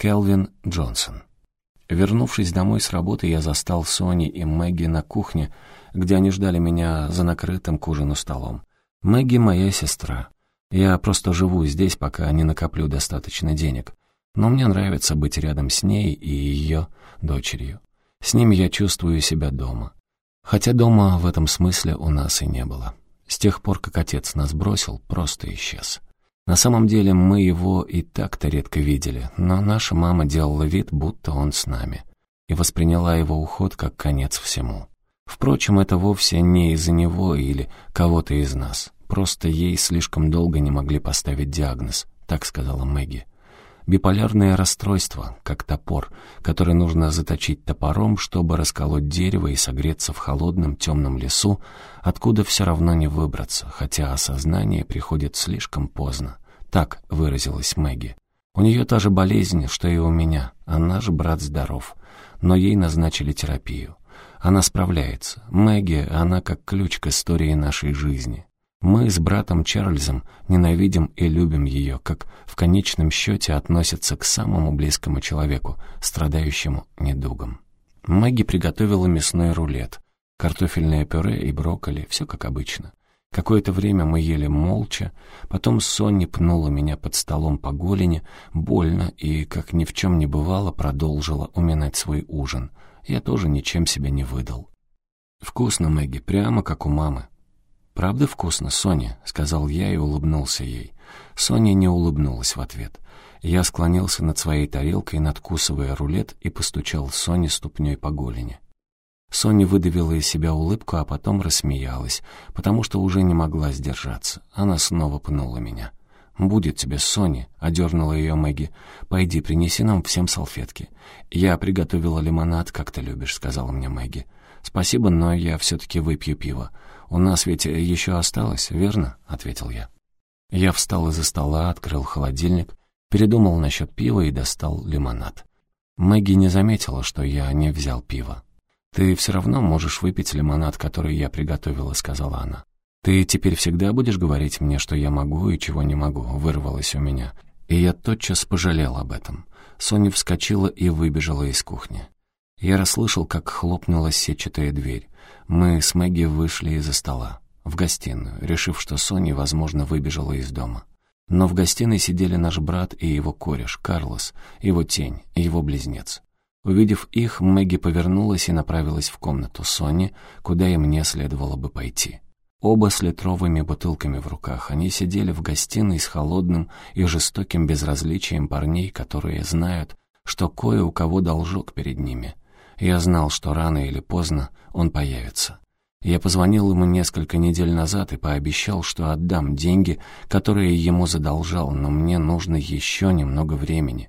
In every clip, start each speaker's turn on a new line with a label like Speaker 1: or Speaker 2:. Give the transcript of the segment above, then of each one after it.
Speaker 1: Келвин Джонсон. Вернувшись домой с работы, я застал Сони и Мэгги на кухне, где они ждали меня за накрытым к ужину столом. Мэгги — моя сестра. Я просто живу здесь, пока не накоплю достаточно денег. Но мне нравится быть рядом с ней и ее дочерью. С ними я чувствую себя дома. Хотя дома в этом смысле у нас и не было. С тех пор, как отец нас бросил, просто исчез. На самом деле мы его и так-то редко видели, но наша мама делала вид, будто он с нами, и восприняла его уход как конец всему. Впрочем, это вовсе не из-за него или кого-то из нас. Просто ей слишком долго не могли поставить диагноз, так сказала Мэгги. Биполярное расстройство, как топор, который нужно заточить топором, чтобы расколоть дерево и согреться в холодном темном лесу, откуда все равно не выбраться, хотя осознание приходит слишком поздно. Так выразилась Мэгги. У нее та же болезнь, что и у меня, а наш брат здоров, но ей назначили терапию. Она справляется. Мэгги, она как ключ к истории нашей жизни. Мы с братом Чарльзом ненавидим и любим ее, как в конечном счете относятся к самому близкому человеку, страдающему недугом. Мэгги приготовила мясной рулет, картофельное пюре и брокколи, все как обычно. Какое-то время мы ели молча, потом Сонни пнула меня под столом по голени, больно, и, как ни в чем не бывало, продолжила уминать свой ужин. Я тоже ничем себя не выдал. «Вкусно, Мэгги, прямо как у мамы. «Правда вкусно, Соня?» — сказал я и улыбнулся ей. Соня не улыбнулась в ответ. Я склонился над своей тарелкой, надкусывая рулет, и постучал Соне ступней по голени. Соня выдавила из себя улыбку, а потом рассмеялась, потому что уже не могла сдержаться. Она снова пнула меня. «Будет тебе, Соня», — одернула ее Мэгги. «Пойди, принеси нам всем салфетки». «Я приготовила лимонад, как ты любишь», — сказала мне Мэгги. «Спасибо, но я все-таки выпью пиво. «У нас ведь еще осталось, верно?» — ответил я. Я встал из-за стола, открыл холодильник, передумал насчет пива и достал лимонад. Мэгги не заметила, что я не взял пиво. «Ты все равно можешь выпить лимонад, который я приготовила», — сказала она. «Ты теперь всегда будешь говорить мне, что я могу и чего не могу», — вырвалось у меня. И я тотчас пожалел об этом. Соня вскочила и выбежала из кухни. Я расслышал, как хлопнула сетчатая дверь. Мы с Мэгги вышли из-за стола, в гостиную, решив, что Соня, возможно, выбежала из дома. Но в гостиной сидели наш брат и его кореш, Карлос, его тень, его близнец. Увидев их, Мэгги повернулась и направилась в комнату Сони, куда и мне следовало бы пойти. Оба с литровыми бутылками в руках, они сидели в гостиной с холодным и жестоким безразличием парней, которые знают, что кое у кого должок перед ними, я знал, что рано или поздно он появится. Я позвонил ему несколько недель назад и пообещал, что отдам деньги, которые ему задолжал, но мне нужно еще немного времени.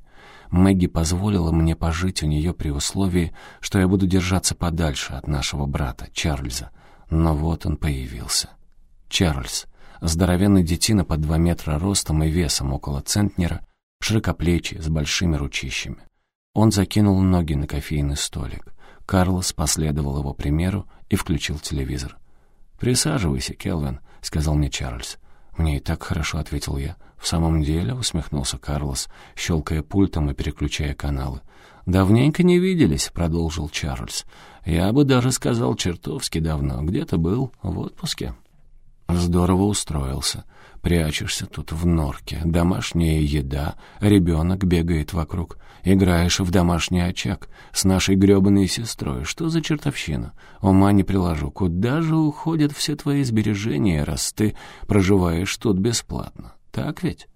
Speaker 1: Мэгги позволила мне пожить у нее при условии, что я буду держаться подальше от нашего брата, Чарльза. Но вот он появился. Чарльз. Здоровенный детина под два метра ростом и весом около центнера, широкоплечий, с большими ручищами. Он закинул ноги на кофейный столик. Карлос последовал его примеру и включил телевизор. «Присаживайся, Келвин», — сказал мне Чарльз. «Мне и так хорошо», — ответил я. «В самом деле», — усмехнулся Карлос, щелкая пультом и переключая каналы. «Давненько не виделись», — продолжил Чарльз. «Я бы даже сказал чертовски давно. Где ты был? В отпуске?» «Здорово устроился. Прячешься тут в норке, домашняя еда, ребенок бегает вокруг. Играешь в домашний очаг с нашей гребаной сестрой. Что за чертовщина? Ума не приложу. Куда же уходят все твои сбережения, раз ты проживаешь тут бесплатно? Так ведь?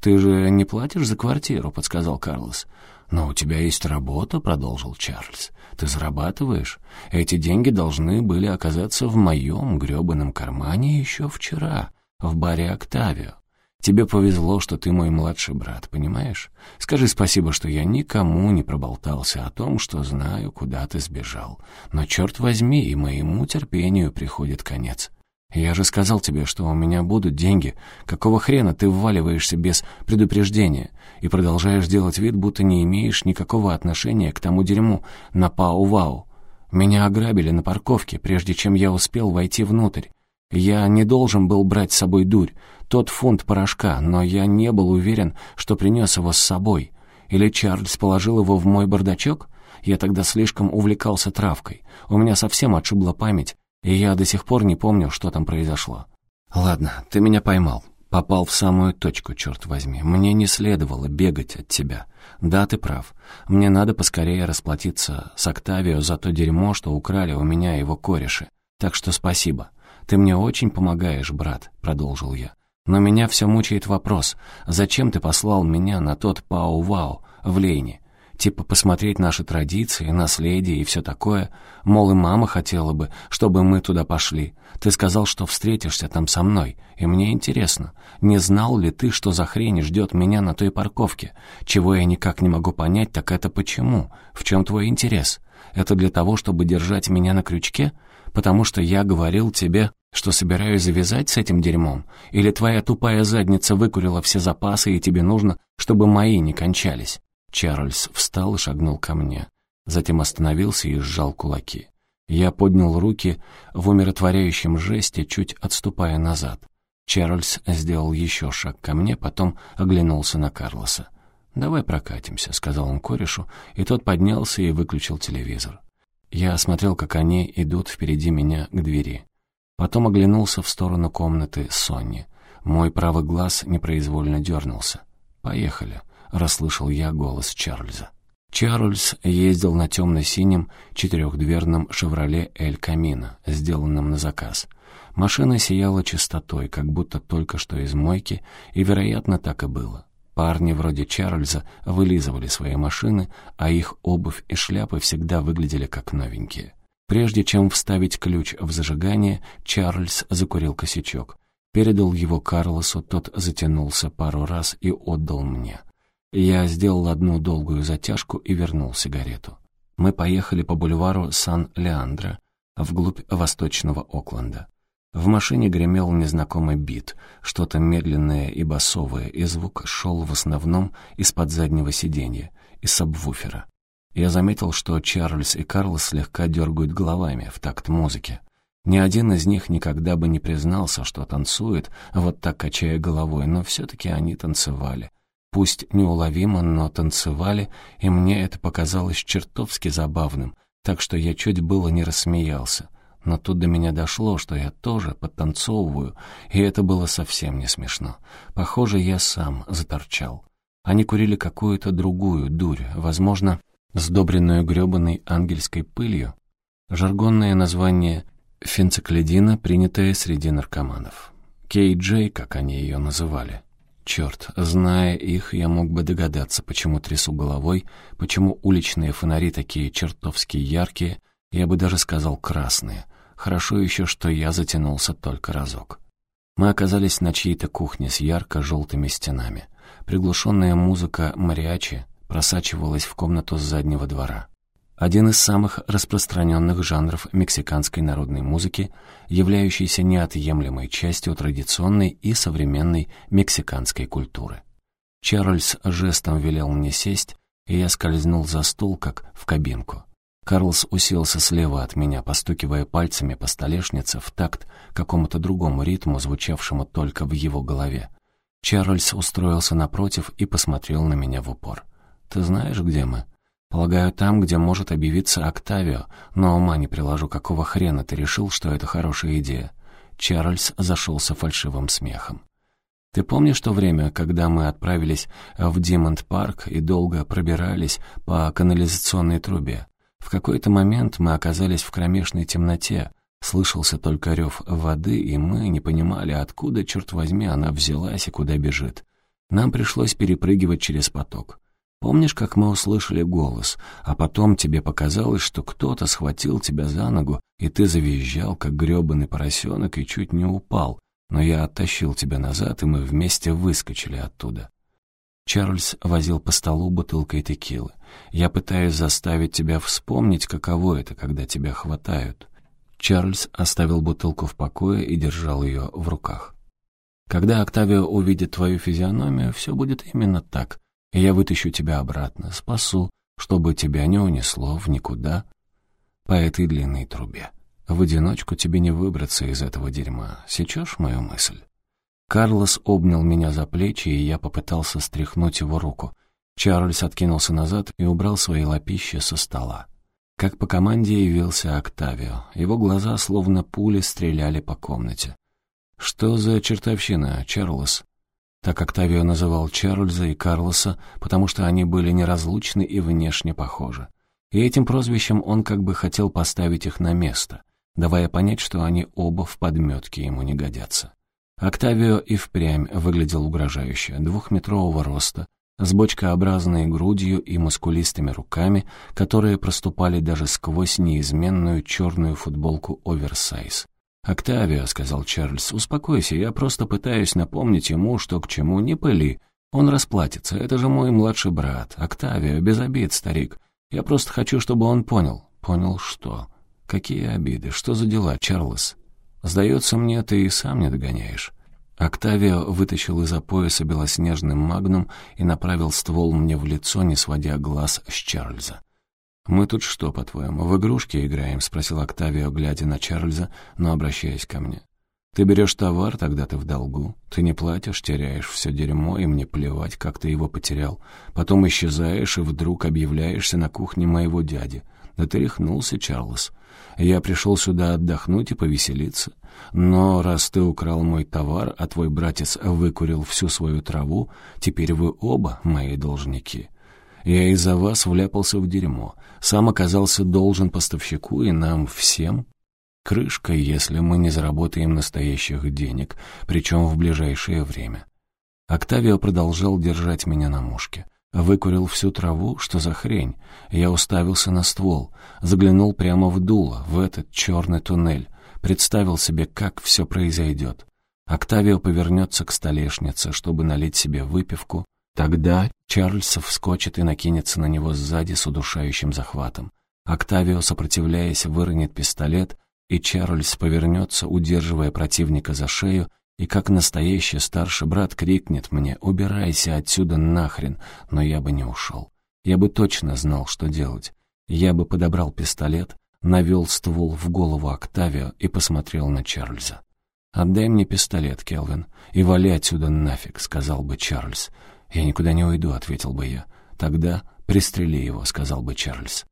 Speaker 1: Ты же не платишь за квартиру, подсказал Карлос. «Но у тебя есть работа», — продолжил Чарльз. «Ты зарабатываешь. Эти деньги должны были оказаться в моем гребаном кармане еще вчера» в баре «Октавио». Тебе повезло, что ты мой младший брат, понимаешь? Скажи спасибо, что я никому не проболтался о том, что знаю, куда ты сбежал. Но, черт возьми, и моему терпению приходит конец. Я же сказал тебе, что у меня будут деньги. Какого хрена ты вваливаешься без предупреждения и продолжаешь делать вид, будто не имеешь никакого отношения к тому дерьму на Пау-Вау? Меня ограбили на парковке, прежде чем я успел войти внутрь. Я не должен был брать с собой дурь, тот фунт порошка, но я не был уверен, что принес его с собой. Или Чарльз положил его в мой бардачок? Я тогда слишком увлекался травкой. У меня совсем отшибла память, и я до сих пор не помню, что там произошло. Ладно, ты меня поймал. Попал в самую точку, черт возьми. Мне не следовало бегать от тебя. Да, ты прав. Мне надо поскорее расплатиться с Октавио за то дерьмо, что украли у меня его кореши. Так что спасибо. Ты мне очень помогаешь, брат, продолжил я. Но меня все мучает вопрос, зачем ты послал меня на тот Пау-Вау в Лейне? Типа посмотреть наши традиции, наследие и все такое. Мол, и мама хотела бы, чтобы мы туда пошли. Ты сказал, что встретишься там со мной, и мне интересно, не знал ли ты, что за хрень ждет меня на той парковке? Чего я никак не могу понять, так это почему? В чем твой интерес? Это для того, чтобы держать меня на крючке? Потому что я говорил тебе, что собираюсь завязать с этим дерьмом? Или твоя тупая задница выкурила все запасы, и тебе нужно, чтобы мои не кончались?» Чарльз встал и шагнул ко мне. Затем остановился и сжал кулаки. Я поднял руки в умиротворяющем жесте, чуть отступая назад. Чарльз сделал еще шаг ко мне, потом оглянулся на Карлоса. «Давай прокатимся», — сказал он корешу, и тот поднялся и выключил телевизор. Я осмотрел, как они идут впереди меня к двери. Потом оглянулся в сторону комнаты Сонни. Мой правый глаз непроизвольно дернулся. «Поехали», — расслышал я голос Чарльза. Чарльз ездил на темно-синем четырехдверном «Шевроле Эль Камино», сделанном на заказ. Машина сияла чистотой, как будто только что из мойки, и, вероятно, так и было. Парни вроде Чарльза вылизывали свои машины, а их обувь и шляпы всегда выглядели как новенькие. Прежде чем вставить ключ в зажигание, Чарльз закурил косячок. Передал его Карлосу, тот затянулся пару раз и отдал мне. Я сделал одну долгую затяжку и вернул сигарету. Мы поехали по бульвару Сан-Леандро, вглубь восточного Окленда. В машине гремел незнакомый бит, что-то медленное и басовое, и звук шел в основном из-под заднего сиденья, из сабвуфера. Я заметил, что Чарльз и Карлос слегка дергают головами в такт музыки. Ни один из них никогда бы не признался, что танцует, вот так качая головой, но все-таки они танцевали — Пусть неуловимо, но танцевали, и мне это показалось чертовски забавным, так что я чуть было не рассмеялся. Но тут до меня дошло, что я тоже подтанцовываю, и это было совсем не смешно. Похоже, я сам заторчал. Они курили какую-то другую дурь, возможно, сдобренную грёбаной ангельской пылью. Жаргонное название фенциклидина, принятое среди наркоманов. Кей-Джей, как они ее называли. Черт, зная их, я мог бы догадаться, почему трясу головой, почему уличные фонари такие чертовски яркие, я бы даже сказал красные. Хорошо еще, что я затянулся только разок. Мы оказались на чьей-то кухне с ярко-желтыми стенами. Приглушенная музыка мариачи просачивалась в комнату с заднего двора. Один из самых распространенных жанров мексиканской народной музыки, являющийся неотъемлемой частью традиционной и современной мексиканской культуры. Чарльз жестом велел мне сесть, и я скользнул за стол, как в кабинку. Карлс уселся слева от меня, постукивая пальцами по столешнице в такт какому-то другому ритму, звучавшему только в его голове. Чарльз устроился напротив и посмотрел на меня в упор. «Ты знаешь, где мы?» Полагаю, там, где может объявиться Октавио, но ума не приложу, какого хрена ты решил, что это хорошая идея. Чарльз зашелся фальшивым смехом. Ты помнишь то время, когда мы отправились в Димонд-парк и долго пробирались по канализационной трубе? В какой-то момент мы оказались в кромешной темноте, слышался только рев воды, и мы не понимали, откуда, черт возьми, она взялась и куда бежит. Нам пришлось перепрыгивать через поток. Помнишь, как мы услышали голос, а потом тебе показалось, что кто-то схватил тебя за ногу, и ты завизжал, как грёбаный поросенок, и чуть не упал, но я оттащил тебя назад, и мы вместе выскочили оттуда. Чарльз возил по столу бутылкой текилы. Я пытаюсь заставить тебя вспомнить, каково это, когда тебя хватают. Чарльз оставил бутылку в покое и держал ее в руках. Когда Октавио увидит твою физиономию, все будет именно так и я вытащу тебя обратно, спасу, чтобы тебя не унесло в никуда по этой длинной трубе. В одиночку тебе не выбраться из этого дерьма. Сечешь мою мысль?» Карлос обнял меня за плечи, и я попытался стряхнуть его руку. Чарльз откинулся назад и убрал свои лапища со стола. Как по команде явился Октавио. Его глаза, словно пули, стреляли по комнате. «Что за чертовщина, Чарльз?» Так Октавио называл Чарльза и Карлоса, потому что они были неразлучны и внешне похожи. И этим прозвищем он как бы хотел поставить их на место, давая понять, что они оба в подметке ему не годятся. Октавио и впрямь выглядел угрожающе, двухметрового роста, с бочкообразной грудью и мускулистыми руками, которые проступали даже сквозь неизменную черную футболку оверсайз. «Октавио», — сказал Чарльз, — «успокойся, я просто пытаюсь напомнить ему, что к чему, не пыли. Он расплатится, это же мой младший брат. Октавио, без обид, старик. Я просто хочу, чтобы он понял». «Понял что?» «Какие обиды? Что за дела, Чарльз?» «Сдается мне, ты и сам не догоняешь». Октавио вытащил из-за пояса белоснежный магнум и направил ствол мне в лицо, не сводя глаз с Чарльза. «Мы тут что, по-твоему, в игрушки играем?» — спросил Октавио, глядя на Чарльза, но обращаясь ко мне. «Ты берешь товар, тогда ты в долгу. Ты не платишь, теряешь все дерьмо, и мне плевать, как ты его потерял. Потом исчезаешь и вдруг объявляешься на кухне моего дяди. Да ты рехнулся, Чарльз. Я пришел сюда отдохнуть и повеселиться. Но раз ты украл мой товар, а твой братец выкурил всю свою траву, теперь вы оба мои должники. Я из-за вас вляпался в дерьмо. Сам оказался должен поставщику и нам всем. Крышка, если мы не заработаем настоящих денег, причем в ближайшее время. Октавио продолжал держать меня на мушке. Выкурил всю траву? Что за хрень? Я уставился на ствол, заглянул прямо в дуло, в этот черный туннель, представил себе, как все произойдет. Октавио повернется к столешнице, чтобы налить себе выпивку. Тогда Чарльз вскочит и накинется на него сзади с удушающим захватом. Октавио, сопротивляясь, выронит пистолет, и Чарльз повернется, удерживая противника за шею, и как настоящий старший брат крикнет мне «Убирайся отсюда нахрен!» Но я бы не ушел. Я бы точно знал, что делать. Я бы подобрал пистолет, навел ствол в голову Октавио и посмотрел на Чарльза. «Отдай мне пистолет, Келвин, и вали отсюда нафиг», — сказал бы Чарльз. «Я никуда не уйду», — ответил бы я. «Тогда пристрели его», — сказал бы Чарльз.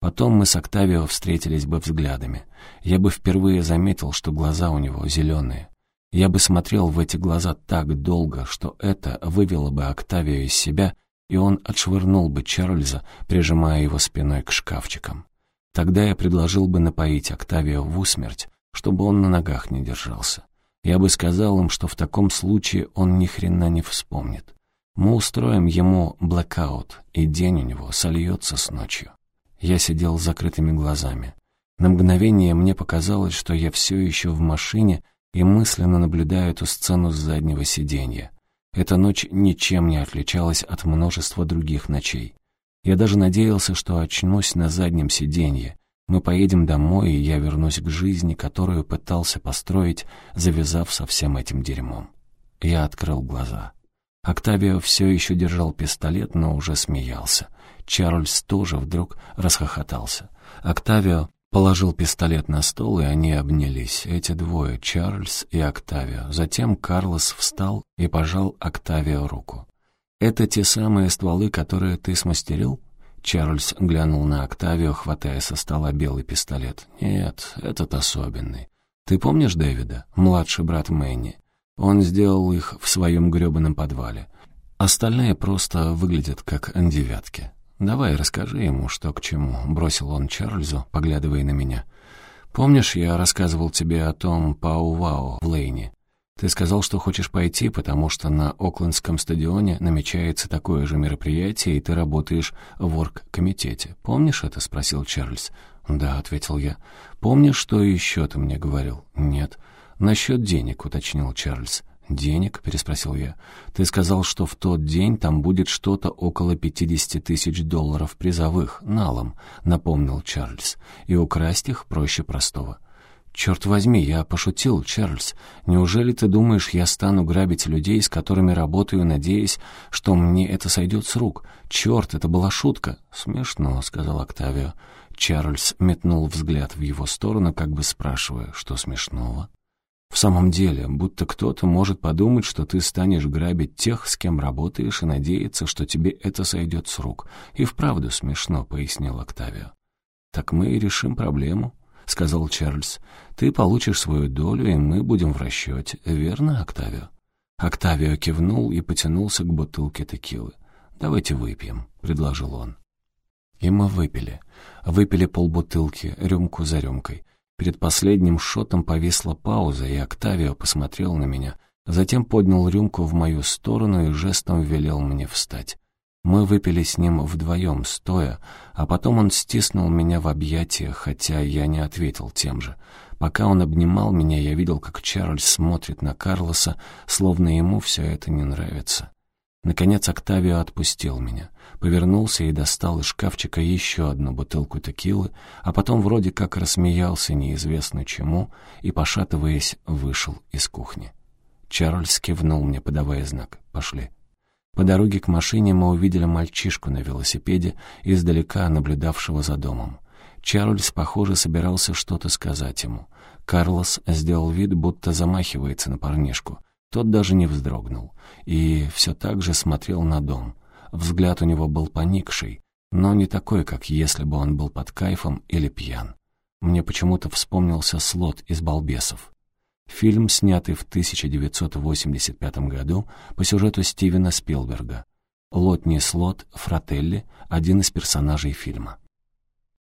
Speaker 1: Потом мы с Октавио встретились бы взглядами. Я бы впервые заметил, что глаза у него зеленые. Я бы смотрел в эти глаза так долго, что это вывело бы Октавио из себя, и он отшвырнул бы Чарльза, прижимая его спиной к шкафчикам. Тогда я предложил бы напоить Октавио в усмерть, чтобы он на ногах не держался. Я бы сказал им, что в таком случае он ни хрена не вспомнит. Мы устроим ему блэкаут, и день у него сольется с ночью. Я сидел с закрытыми глазами. На мгновение мне показалось, что я все еще в машине и мысленно наблюдаю эту сцену с заднего сиденья. Эта ночь ничем не отличалась от множества других ночей. Я даже надеялся, что очнусь на заднем сиденье. Мы поедем домой, и я вернусь к жизни, которую пытался построить, завязав со всем этим дерьмом. Я открыл глаза. Октавио все еще держал пистолет, но уже смеялся. Чарльз тоже вдруг расхохотался. Октавио Положил пистолет на стол, и они обнялись, эти двое, Чарльз и Октавио. Затем Карлос встал и пожал Октавио руку. «Это те самые стволы, которые ты смастерил?» Чарльз глянул на Октавио, хватая со стола белый пистолет. «Нет, этот особенный. Ты помнишь Дэвида, младший брат Мэнни? Он сделал их в своем грёбаном подвале. Остальные просто выглядят как девятки. «Давай, расскажи ему, что к чему», — бросил он Чарльзу, поглядывая на меня. «Помнишь, я рассказывал тебе о том Пау-Вау в Лейне? Ты сказал, что хочешь пойти, потому что на Оклендском стадионе намечается такое же мероприятие, и ты работаешь в оргкомитете. Помнишь это?» — спросил Чарльз. «Да», — ответил я. «Помнишь, что еще ты мне говорил?» «Нет». «Насчет денег», — уточнил Чарльз. «Денег?» — переспросил я. «Ты сказал, что в тот день там будет что-то около пятидесяти тысяч долларов призовых, налом», — напомнил Чарльз. «И украсть их проще простого». «Черт возьми, я пошутил, Чарльз. Неужели ты думаешь, я стану грабить людей, с которыми работаю, надеясь, что мне это сойдет с рук? Черт, это была шутка!» «Смешно», — сказал Октавио. Чарльз метнул взгляд в его сторону, как бы спрашивая, что смешного. В самом деле, будто кто-то может подумать, что ты станешь грабить тех, с кем работаешь, и надеяться, что тебе это сойдет с рук. И вправду смешно, — пояснил Октавио. «Так мы и решим проблему», — сказал Чарльз. «Ты получишь свою долю, и мы будем в расчете. Верно, Октавио?» Октавио кивнул и потянулся к бутылке текилы. «Давайте выпьем», — предложил он. И мы выпили. Выпили полбутылки, рюмку за рюмкой. Перед последним шотом повисла пауза, и Октавио посмотрел на меня, затем поднял рюмку в мою сторону и жестом велел мне встать. Мы выпили с ним вдвоем, стоя, а потом он стиснул меня в объятиях, хотя я не ответил тем же. Пока он обнимал меня, я видел, как Чарльз смотрит на Карлоса, словно ему все это не нравится. Наконец Октавио отпустил меня, повернулся и достал из шкафчика еще одну бутылку текилы, а потом вроде как рассмеялся неизвестно чему и, пошатываясь, вышел из кухни. Чарльз кивнул мне, подавая знак «Пошли». По дороге к машине мы увидели мальчишку на велосипеде, издалека наблюдавшего за домом. Чарльз, похоже, собирался что-то сказать ему. Карлос сделал вид, будто замахивается на парнишку. Тот даже не вздрогнул и все так же смотрел на дом. Взгляд у него был поникший, но не такой, как если бы он был под кайфом или пьян. Мне почему-то вспомнился слот из «Балбесов». Фильм, снятый в 1985 году по сюжету Стивена Спилберга. Лотни Слот Фрателли — один из персонажей фильма.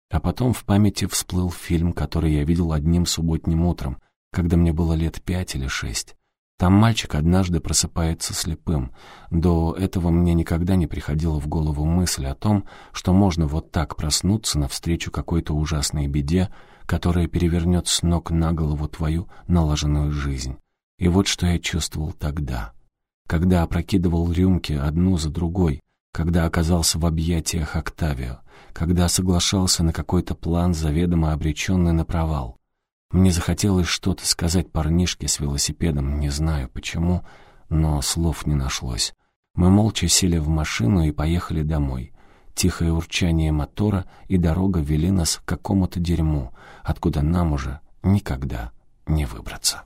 Speaker 1: А потом в памяти всплыл фильм, который я видел одним субботним утром, когда мне было лет пять или шесть. Там мальчик однажды просыпается слепым. До этого мне никогда не приходила в голову мысль о том, что можно вот так проснуться навстречу какой-то ужасной беде, которая перевернет с ног на голову твою налаженную жизнь. И вот что я чувствовал тогда. Когда опрокидывал рюмки одну за другой, когда оказался в объятиях Октавио, когда соглашался на какой-то план, заведомо обреченный на провал. Мне захотелось что-то сказать парнишке с велосипедом, не знаю почему, но слов не нашлось. Мы молча сели в машину и поехали домой. Тихое урчание мотора и дорога вели нас к какому-то дерьму, откуда нам уже никогда не выбраться.